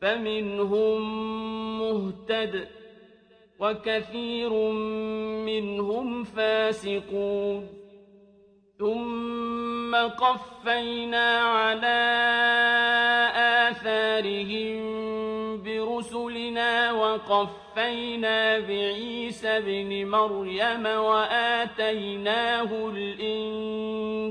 فمنهم مهتد وكثير منهم فاسقون. ثم قفينا على آثارهم برسلنا وقفينا بعيسى بن مريم وآتيناه الإنجيل.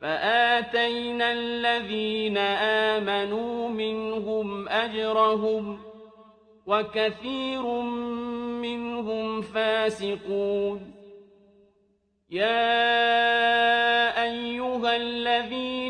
فآتينا الذين آمنوا منهم أجرهم وكثير منهم فاسقون يا أيها الذين